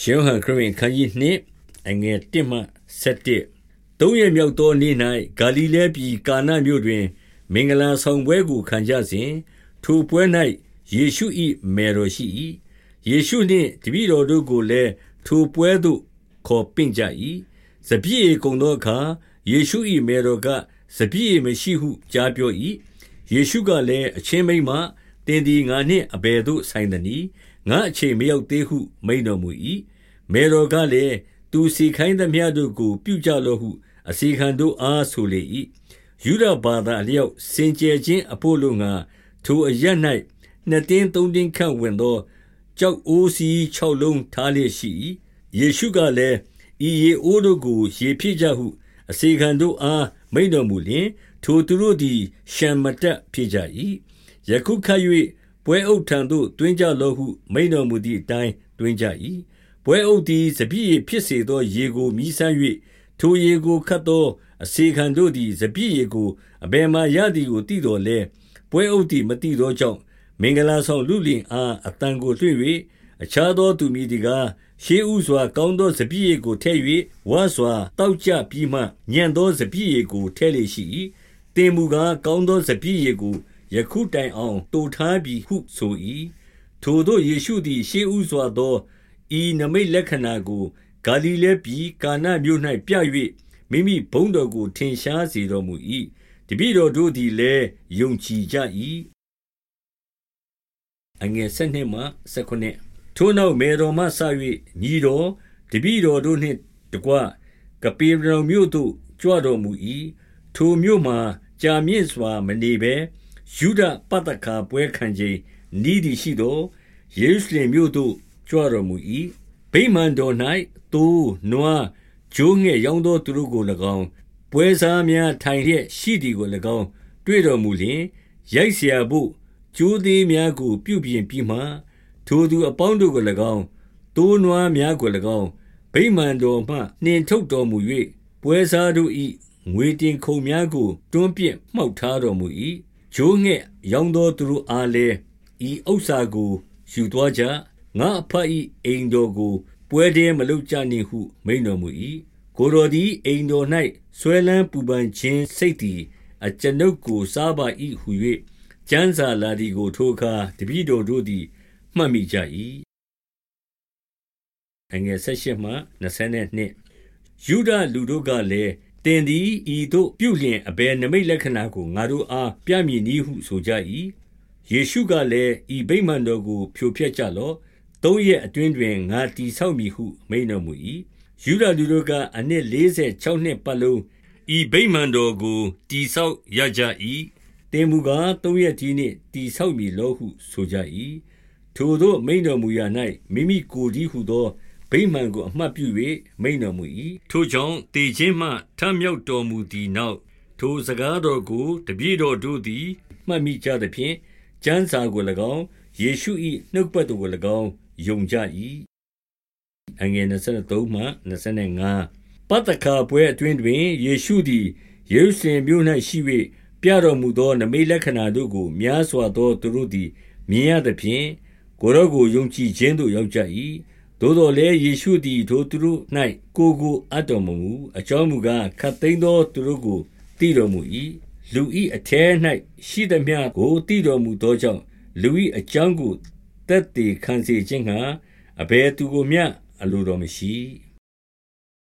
ရှင်ဟန်ခရစ်ခန်းကြီးနှင့်အငယ်1မှ7သုံးရမြောက်သောနေ့၌ဂါလိလဲပြည်ကာနမြို့တွင် မင်္ဂလာဆောင်ပွဲကိုခံကြစဉ်ထိုပွဲ၌ယေရှု၏မေတော်ရှိ၏ယေရှုနှင့်တပည့်တော်တို့ကိုလည်းထိုပွဲသို့ခေါ်ပင့်ကြ၏စပြည့်ကုံသောအခါယေရှု၏မေတော်ကစပြည့်မရှိဟုကြားပြော၏ယေရှုကလည်းအချင်းမိမတင်ဒီငါနှင့်အဘယ်သို့ဆိုင်သနည်း ငါအချိန်မရောက်သေးဟု မိန်တော်မူ၏မေတော်ကလည်းသူစီခိုင်းသမျှတို့ကို ပြုကြလော့ဟု အစီခံတို့အားဆိုလေ၏ယူဒဘာသာအလျောက်စင်ကြယ်ခြင်းအဖို့လုံငါထိုအရ၌နှစ်တင်းသုံးတင်းခန့်ဝင်သောကြောက်အိုးစီ6လုံးထားလျက်ရှိ၏ယေရှုကလည်းဤရေအိုးတို့ကို ရေဖြစ်ကြဟု အစီခံတို့အားမိန်တော်မူလျင် ထိုသူတို့သည်ရှံမတက်ဖြစ်ကြ၏ယခုခတ်၍ ပွဲအုပ်ထံသို့တွင်ကြလော့ဟုမိန်တော်မူသည့်အတိုင်းတွင်ကြ၏ပွဲအုပ်သည်စပြည့်ဖြစ်စေသောရေကိုမြည်ဆန်း၍ထိုရေကိုခတ်သောအစေခံတို့သည်စပြည့်ရေကိုအဘယ်မှရသည်ကိုသိတော်လဲပွဲအုပ်သည်မသိသောကြောင့်မင်္ဂလာဆောင်လူလင်အားအတန်ကိုလွှင့်၍အခြားသောသူမည်ဒီကားရှေးဥစွာကောင်းသောစပြည့်ရေကိုထည့်၍ဝါစွာတောက်ကြပြီးမှညံသောစပြည့်ရေကိုထည့်လေရှိ၏တင်မူကားကောင်းသောစပြည့်ရေကို ယခုတိုင်အောင်တူထားပြီဟုဆို၏ထိုတို့ယေရှုသည် ရှေးဥစွာသောဤနမိတ်လက္ခဏာကိုဂါလိလဲပြည်ကာနမြို့၌ပြ၍မိမိဘုန်းတော်ကို ထင်ရှားစေတော်မူ၏တပည့်တော်တို့သည်လည်းယုံကြည်ကြ၏အငယ်၁၂မှ၁၉ထိုနောက်မေတော်မှဆ၍ညီတော်တပည့်တော်တို့နှင့်တကွကပေရောင်မြို့သို့ကြွတော်မူ၏ထိုမြို့မှာကြာမြင့်စွာမနေဘဲ ယူဒပတခါပွဲခံခြင်းဤသည်ရှိသောယေရုရှလင်မြို့သို့ကြွတော်မူ၏ဗိမာန်တော်၌သိုးနွားဂျိုးငှက်ရောင်းသောသူတို့ကို၎င်းပွဲစားများထိုင်လျက်ရှိသည်ကို၎င်းတွေ့တော်မူလျင်ရိုက်เสียဖို့ကျိုးသေးများကို ပြုပြင်ပြီးမှထိုသူအပေါင်းတို့ကို၎င်းသိုးနွားများကို၎င်းဗိမာန်တော်မှနှင်ထုတ်တော်မူ၍ပွဲစားတို့၏ငွေတင်ခုံများကိုတွန်းပြစ်မှောက်ထားတော်မူ၏ ဂျိုးငှက်ရောင်းသောသူတို့အားလည်းဤဥစ္စာကိုယူသွားကြငါအဖတ်၏အိမ်တော်ကိုပွဲတည်းမလုပ်ကြနှင့်ဟုမိန်တော်မူ၏ကိုတော်သည်အိမ်တော်၌ဆွဲလန်းပူပန်ခြင်းစိတ်သည်အကျွန်ုပ်ကိုစားပါ၏ဟု၍ကျမ်းစာလာသည်ကိုထိုအခါတပည့်တော်တို့သည်မှတ်မိကြ၏အငယ်၁၈မှ22ယူဒလူတို့ကလည်း တင်သည်ဤတို့ပြုလျင်အဘယ်နမိတ်လက္ခဏာကိုငါတို့အားပြမည်နည်းဟုဆိုကြ၏ယေရှုကလည်းဤဗိမာန်တော်ကို ဖြိုဖျက်ကြလော့သုံးရက်အတွင်းတွင်ငါတိဆောက်မည်ဟုမိန်တော်မူ၏ယူဒလူတို့ကအနှစ်46နှစ်ပတ်လုံးဤဗိမာန်တော်ကိုတိဆောက်ရကြ၏တင်မူကားသုံးရက်ကြီးနှင့်တိဆောက်မည်လောဟုဆိုကြ၏ထိုသောမိန်တော်မူရာ၌မိမိကိုယ်ကြီးဟုသော ဗိမာန်ကိုအမှတ်ပြု၍မိန်တော်မူ၏ထိုကြောင့်တေခြင်းမှထမြောက်တော်မူသည်နောက်ထိုစကားတော်ကိုတပည့်တော်တို့သည်မှတ်မိကြသဖြင့်ကျမ်းစာကို၎င်းယေရှု၏နှုတ်ပတ်တော်ကို၎င်းယုံကြ၏အငယ်23မှ25ပတ္တခါပွဲအတွင်းတွင်ယေရှုသည်ယေရုရှလင်မြို့၌ရှိ၍ပြတော်မူသောနမိတ်လက္ခဏာတို့ကိုများစွာသောသူတို့သည်မြင်ရသဖြင့်ကိုရောကိုယုံကြည်ခြင်းသို့ရောက်ကြ၏ သို့တော်လည်းယေရှုသည်ထိုသူတို့၌ကိုကိုအပ်တော်မမူအကြောင်းမူကားခတ်သိမ်းသောသူတို့ကိုတည်တော်မူ၏လူ၏အထဲ၌ရှိသမျှကိုတည်တော်မူသောကြောင့်လူ၏အကြောင်းကိုတက်တည်ခံစေခြင်းဟာအဘယ်သူကိုမျှအလိုတော်မရှိ